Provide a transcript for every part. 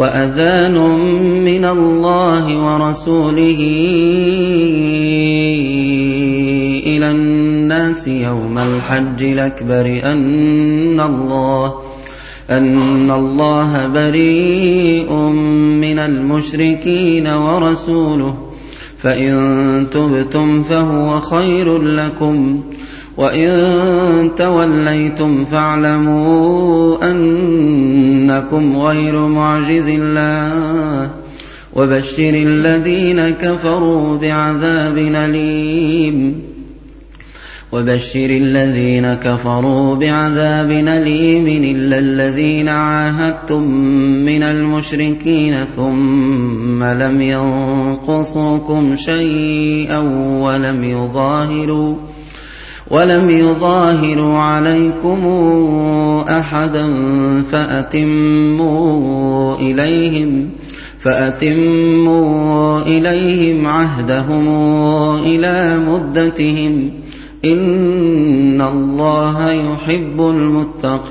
وأذان من الله ورسوله إلى الناس يوم الحج الأكبر أن الله أن الله بريء من المشركين ورسوله فإن تبتم فهو خير لكم وإن توليتم فاعلموا أنكم غير معجز الله وبشر الذين كفروا بعذاب أليم وبشر الذين كفروا بعذاب أليم إلا الذين عاهدتم من المشركين ثم لم ينقصوكم شيئا ولم يظاهروا ولم يظاهروا عليكم أحدا فأتموا إليهم فأتموا إليهم عهدهم إلى مدتهم إن الله يحب المتقين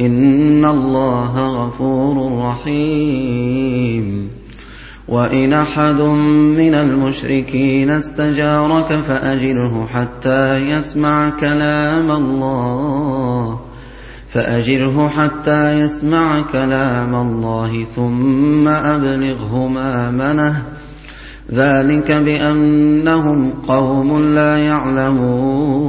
إن الله غفور رحيم. وإن أحد من المشركين استجارك فأجره حتى يسمع كلام الله. فأجره حتى يسمع كلام الله ثم أبلغه مامنه ذلك بأنهم قوم لا يعلمون.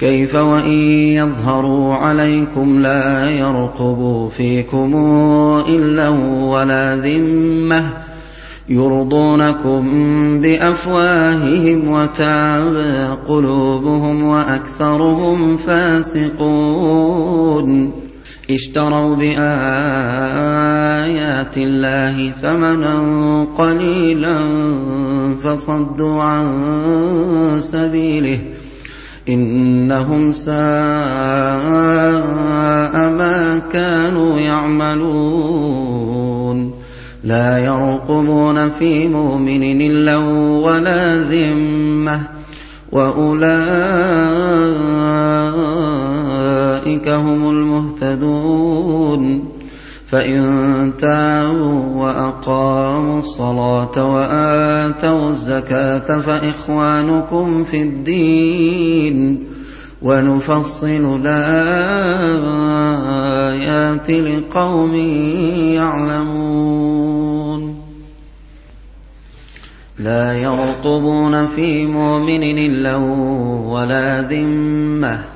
كيف وإن يظهروا عليكم لا يرقبوا فيكم إلا ولا ذمة يرضونكم بأفواههم وتابى قلوبهم وأكثرهم فاسقون اشتروا بآيات الله ثمنا قليلا فصدوا عن سبيله إنهم ساء ما كانوا يعملون. لا يرقبون في مؤمن إلا ولا ذمة. وأولئك هم المهتدون. فإن تابوا وأقاموا الصلاة وآتوا الزكاة فإخوانكم في الدين ونفصل الآيات لقوم يعلمون لا يرقبون في مؤمن إلا ولا ذمة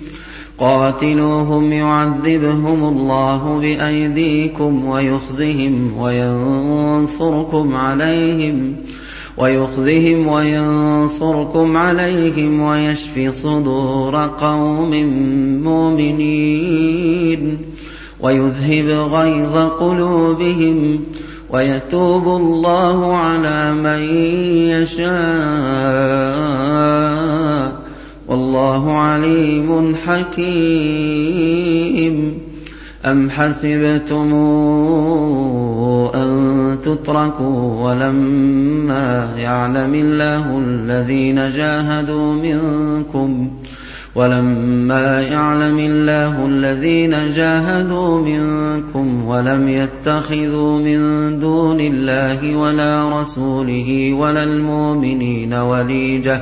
قاتلوهم يعذبهم الله بأيديكم ويخزهم وينصركم عليهم ويخزهم وينصركم عليهم ويشف صدور قوم مؤمنين ويذهب غيظ قلوبهم ويتوب الله على من يشاء والله عليم حكيم. أم حسبتم أن تتركوا ولما يعلم الله الذين جاهدوا منكم ۖ ولما يعلم الله الذين جاهدوا منكم ولم يتخذوا من دون الله ولا رسوله ولا المؤمنين وليجة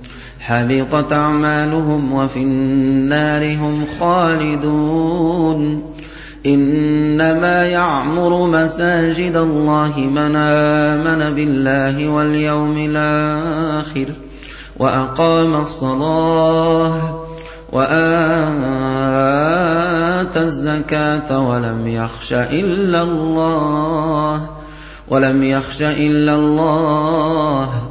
حبطت أعمالهم وفي النار هم خالدون. إنما يعمر مساجد الله من آمن بالله واليوم الآخر وأقام الصلاة وآتى الزكاة ولم يخش إلا الله. ولم يخش إلا الله.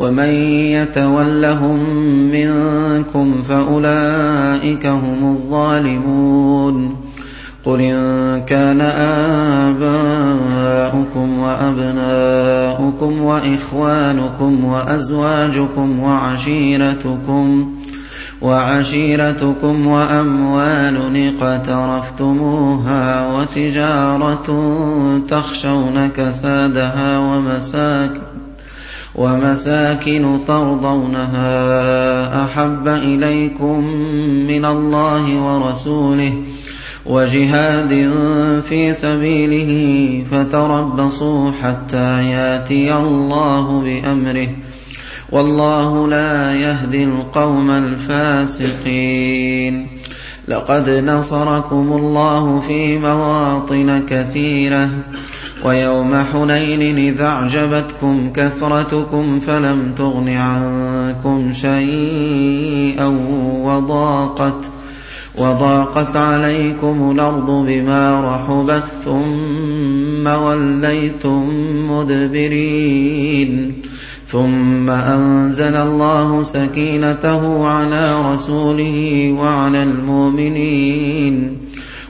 ومن يتولهم منكم فأولئك هم الظالمون. قل إن كان آباؤكم وأبناؤكم وإخوانكم وأزواجكم وعشيرتكم وعشيرتكم وأموال اقترفتموها وتجارة تخشون كسادها ومساكن ومساكن ترضونها أحب إليكم من الله ورسوله وجهاد في سبيله فتربصوا حتى ياتي الله بأمره والله لا يهدي القوم الفاسقين لقد نصركم الله في مواطن كثيرة ويوم حنين إذا أعجبتكم كثرتكم فلم تغن عنكم شيئا وضاقت وضاقت عليكم الأرض بما رحبت ثم وليتم مدبرين ثم أنزل الله سكينته على رسوله وعلى المؤمنين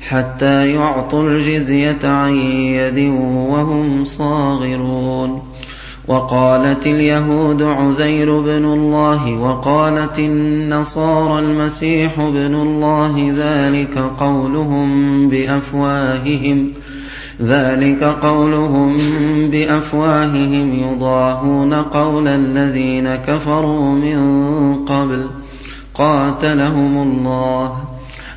حتى يعطوا الجزية عن يد وهم صاغرون. وقالت اليهود عزير بن الله وقالت النصارى المسيح بن الله ذلك قولهم بأفواههم ذلك قولهم بأفواههم يضاهون قول الذين كفروا من قبل. قاتلهم الله.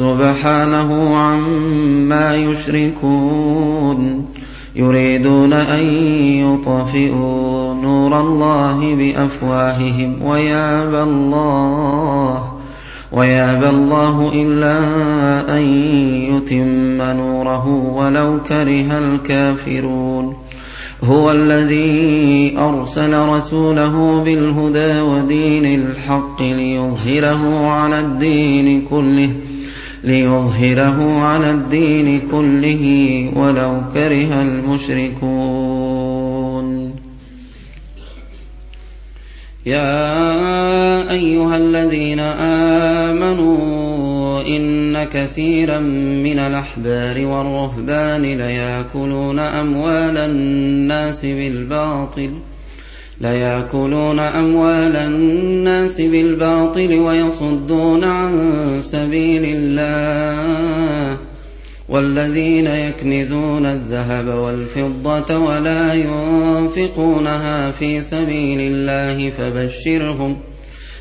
سبحانه عما يشركون يريدون أن يطفئوا نور الله بأفواههم ويابى الله ويابى الله إلا أن يتم نوره ولو كره الكافرون. هو الذي أرسل رسوله بالهدى ودين الحق ليظهره على الدين كله ليظهره على الدين كله ولو كره المشركون. يا أيها الذين آمنوا إن كثيرا من الأحبار والرهبان ليأكلون أموال الناس بالباطل ليأكلون أموال الناس بالباطل ويصدون عن سبيل الله والذين يكنزون الذهب والفضة ولا ينفقونها في سبيل الله فبشرهم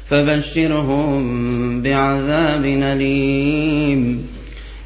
فبشرهم بعذاب أليم.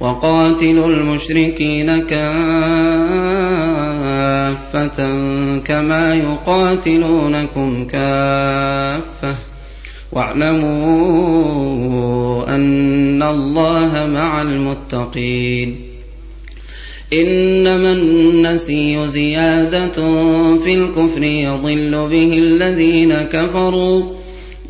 وقاتلوا المشركين كافة كما يقاتلونكم كافة. واعلموا أن الله مع المتقين. إنما النسي زيادة في الكفر يضل به الذين كفروا.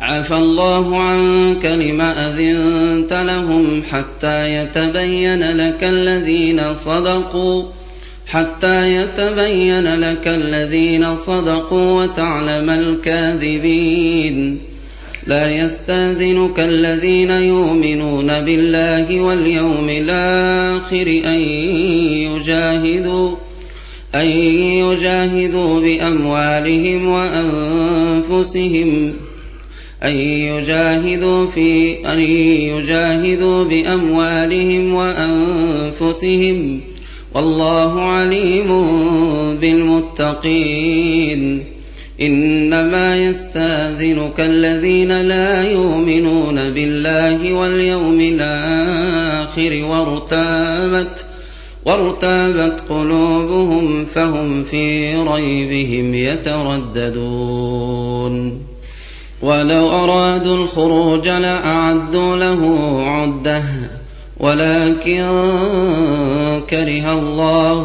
عفى الله عنك لما أذنت لهم حتى يتبين لك الذين صدقوا حتى يتبين لك الذين صدقوا وتعلم الكاذبين. لا يستأذنك الذين يؤمنون بالله واليوم الآخر أن يجاهدوا أن يجاهدوا بأموالهم وأنفسهم. أن يجاهدوا في أن يجاهدوا بأموالهم وأنفسهم والله عليم بالمتقين. إنما يستأذنك الذين لا يؤمنون بالله واليوم الآخر وارتابت وارتابت قلوبهم فهم في ريبهم يترددون. ولو أرادوا الخروج لأعدوا له عدة. ولكن كره الله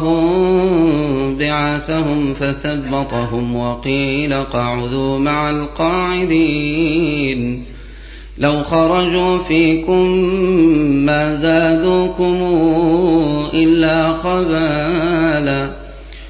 بعاثهم فثبطهم وقيل اقعدوا مع القاعدين. لو خرجوا فيكم ما زادوكم إلا خبالا.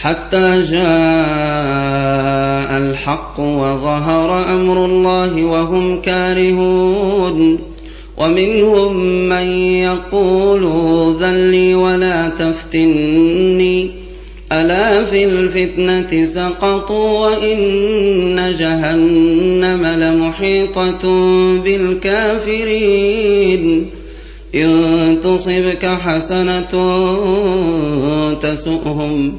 حتى جاء الحق وظهر أمر الله وهم كارهون. ومنهم من يقول ذلي ولا تفتني. ألا في الفتنة سقطوا وإن جهنم لمحيطة بالكافرين. إن تصبك حسنة تسؤهم.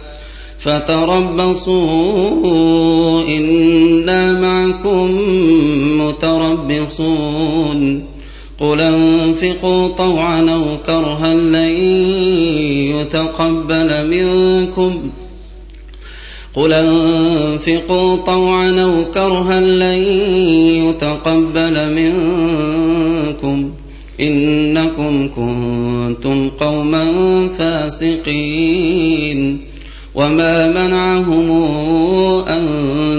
فتربصوا إنا معكم متربصون. قل أنفقوا طوعا أو كرها لن يتقبل منكم. قل أنفقوا طوعا أو كرها لن يتقبل منكم. إنكم كنتم قوما فاسقين. وما منعهم أن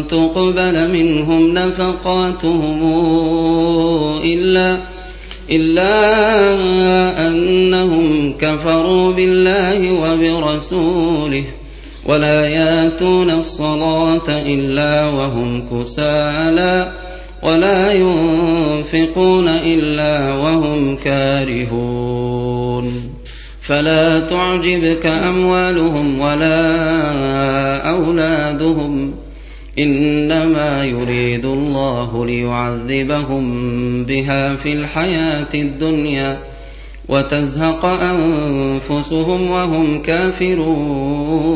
تقبل منهم نفقاتهم إلا إلا أنهم كفروا بالله وبرسوله ولا ياتون الصلاة إلا وهم كسالى ولا ينفقون إلا وهم كارهون فلا تعجبك أموالهم ولا أولادهم إنما يريد الله ليعذبهم بها في الحياة الدنيا وتزهق أنفسهم وهم كافرون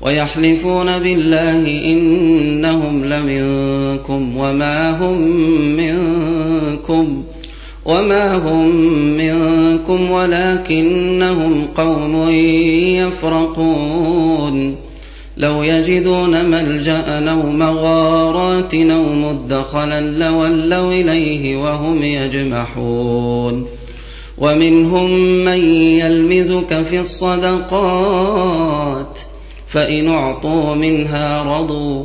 ويحلفون بالله إنهم لمنكم وما هم منكم وما هم منكم ولكنهم قوم يفرقون لو يجدون ملجا أو مغارات أو مدخلا لولوا اليه وهم يجمحون ومنهم من يلمزك في الصدقات فان اعطوا منها رضوا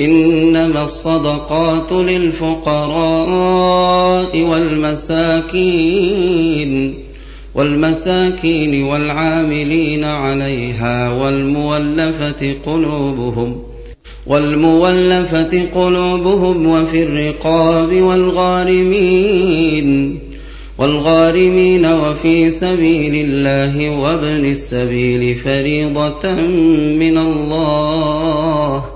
إنما الصدقات للفقراء والمساكين والمساكين والعاملين عليها والمولفة قلوبهم والمولفة قلوبهم وفي الرقاب والغارمين والغارمين وفي سبيل الله وابن السبيل فريضة من الله.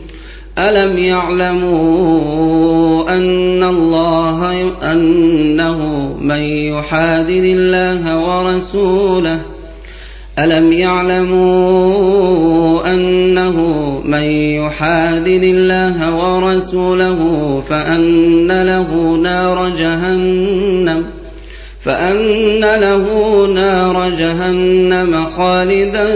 ألم يعلموا أن الله أنه من يحادد الله ورسوله؟ ألم يعلموا أنه من يحادد الله ورسوله فأن له نار جهنم؟ فأن له نار جهنم خالدا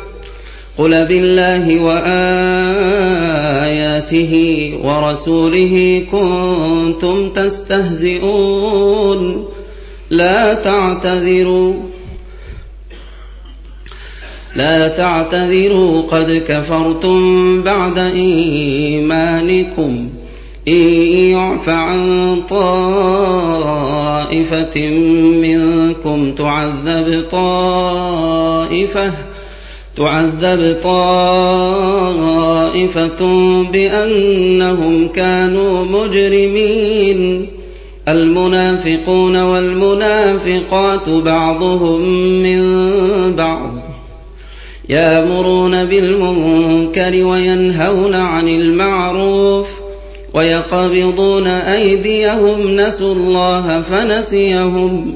قل بالله وآياته ورسوله كنتم تستهزئون. لا تعتذروا. لا تعتذروا. قد كفرتم بعد إيمانكم. إن يعف عن طائفة منكم تعذب طائفة تعذب طائفة بأنهم كانوا مجرمين. المنافقون والمنافقات بعضهم من بعض يامرون بالمنكر وينهون عن المعروف ويقبضون أيديهم. نسوا الله فنسيهم.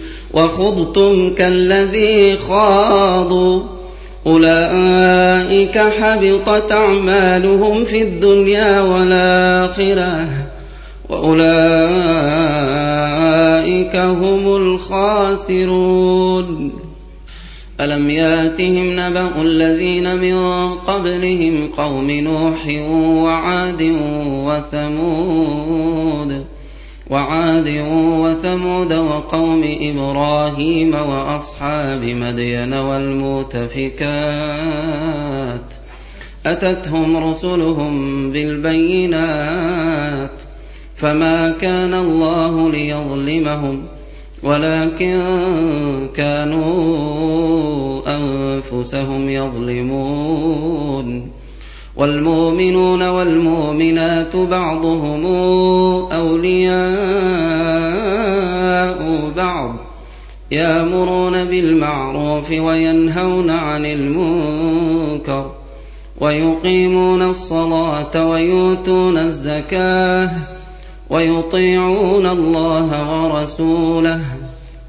وخضتم كالذي خاضوا. أولئك حبطت أعمالهم في الدنيا والآخرة. وأولئك هم الخاسرون. ألم يأتهم نبأ الذين من قبلهم قوم نوح وعاد وثمود؟ وعاد وثمود وقوم إبراهيم وأصحاب مدين والمؤتفكات أتتهم رسلهم بالبينات فما كان الله ليظلمهم ولكن كانوا أنفسهم يظلمون والمؤمنون والمؤمنات بعضهم أولياء بعض يأمرون بالمعروف وينهون عن المنكر ويقيمون الصلاة ويؤتون الزكاة ويطيعون الله ورسوله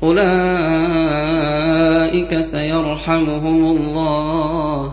أولئك سيرحمهم الله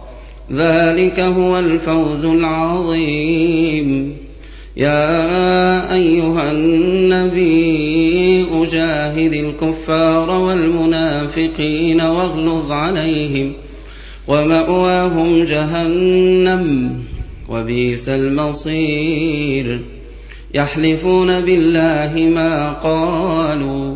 ذلك هو الفوز العظيم. يا أيها النبي أجاهد الكفار والمنافقين واغلظ عليهم ومأواهم جهنم وبئس المصير. يحلفون بالله ما قالوا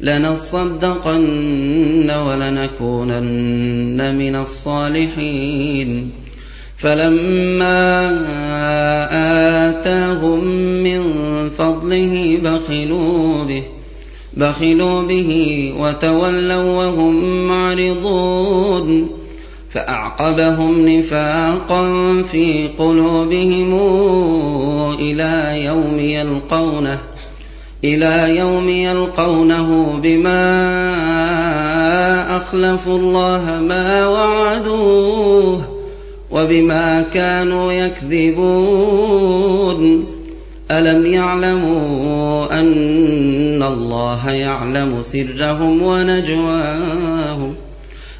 لنصدقن ولنكونن من الصالحين. فلما آتاهم من فضله بخلوا به بخلوا به وتولوا وهم معرضون. فأعقبهم نفاقا في قلوبهم إلى يوم يلقونه. إلى يوم يلقونه بما أخلفوا الله ما وعدوه وبما كانوا يكذبون. ألم يعلموا أن الله يعلم سرهم ونجواهم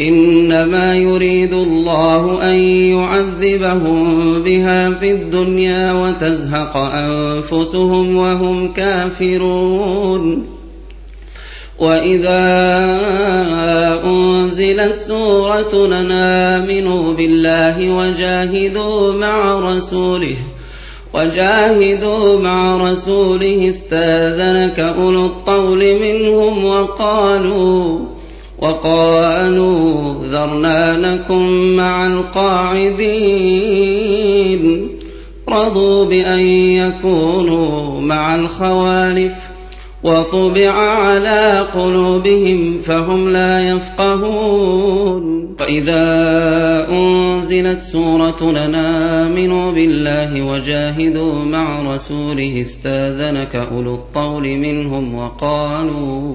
إنما يريد الله أن يعذبهم بها في الدنيا وتزهق أنفسهم وهم كافرون. وإذا أنزلت سورة نآمنوا بالله وجاهدوا مع رسوله وجاهدوا مع رسوله استأذنك أولو الطول منهم وقالوا وقالوا ذرنا نكن مع القاعدين. رضوا بأن يكونوا مع الخوالف. وطبع على قلوبهم فهم لا يفقهون. وإذا أنزلت سورة آمنوا بالله وجاهدوا مع رسوله استاذنك أولو الطول منهم وقالوا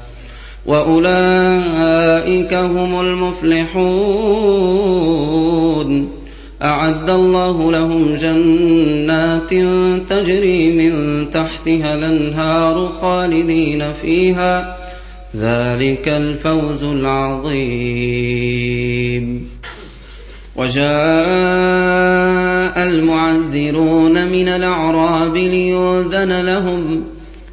وأولئك هم المفلحون أعد الله لهم جنات تجري من تحتها الأنهار خالدين فيها ذلك الفوز العظيم. وجاء المعذرون من الأعراب ليؤذن لهم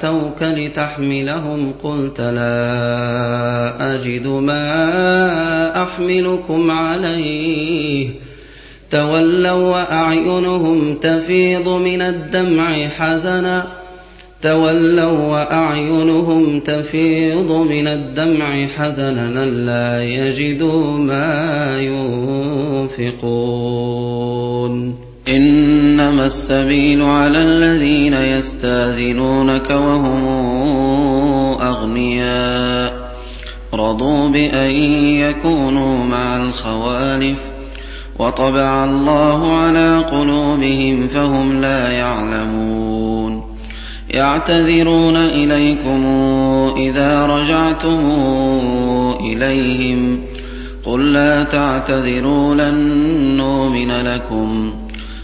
أتوك لتحملهم قلت لا أجد ما أحملكم عليه. تولوا وأعينهم تفيض من الدمع حزنا. تولوا وأعينهم تفيض من الدمع حزنا. لا يجدوا ما ينفقون. إنما السبيل على الذين يستاذنونك وهم أغنياء. رضوا بأن يكونوا مع الخوالف. وطبع الله على قلوبهم فهم لا يعلمون. يعتذرون إليكم إذا رجعتم إليهم. قل لا تعتذروا لن نؤمن لكم.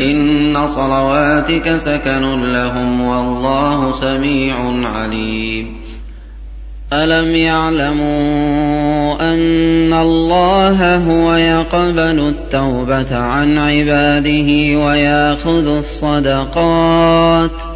إِنَّ صَلَوَاتِكَ سَكَنٌ لَّهُمْ ۗ وَاللَّهُ سَمِيعٌ عَلِيمٌ. أَلَمْ يَعْلَمُوا أَنَّ اللَّهَ هُوَ يَقْبَلُ التَّوْبَةَ عَنْ عِبَادِهِ وَيَأْخُذُ الصَّدَقَاتِ؟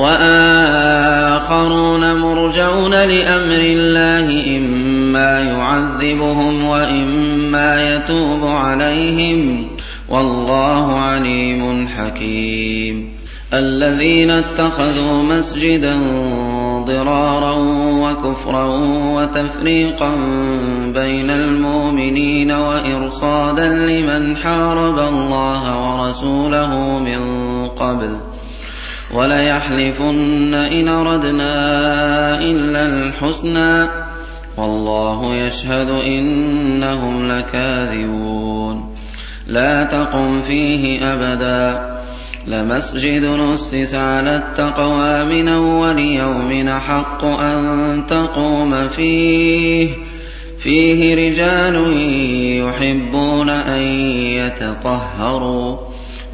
وَآخَرُونَ مُرْجَوْنَ لِأَمْرِ اللَّهِ إِمَّا يُعَذِّبُهُمْ وَإِمَّا يَتُوبُ عَلَيْهِمْ ۗ. وَاللَّهُ عَلِيمٌ حَكِيمٌ. الَّذِينَ اتَّخَذُوا مَسْجِدًا ضِرَارًا وَكُفْرًا وَتَفْرِيقًا بَيْنَ الْمُؤْمِنِينَ وَإِرْصَادًا لِّمَنْ حَارَبَ اللَّهَ وَرَسُولَهُ مِن قَبْلُ ۚ وَلَيَحْلِفُنَّ إِنْ أَرَدْنَا إِلَّا الْحُسْنَىٰ ۖ وَاللَّهُ يَشْهَدُ إِنَّهُمْ لَكَاذِبُونَ. لَا تَقُمْ فِيهِ أَبَدًا. لَمَسْجِدٌ أُسِّسَ عَلَى التَّقْوَىٰ مِنْ أَوَّلِ يَوْمٍ أَحَقُّ أَن تَقُومَ فِيهِ ۚ. فِيهِ رِجَالٌ يُحِبُّونَ أَن يَتَطَهَّرُوا ۚ.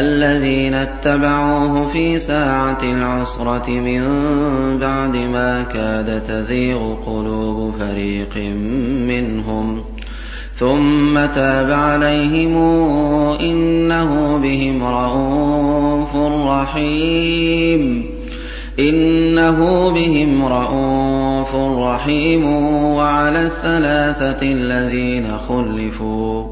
الذين اتبعوه في ساعة العسرة من بعد ما كاد تزيغ قلوب فريق منهم. ثم تاب عليهم إنه بهم رءوف رحيم. إنه بهم رءوف رحيم. وعلى الثلاثة الذين خلفوا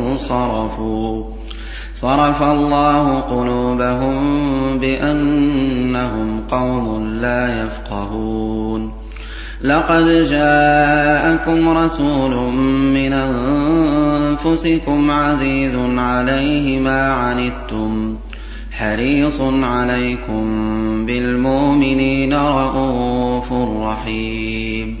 انصرفوا صرف الله قلوبهم بأنهم قوم لا يفقهون. لقد جاءكم رسول من أنفسكم عزيز عليه ما عنتم. حريص عليكم بالمؤمنين رءوف رحيم.